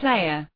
player.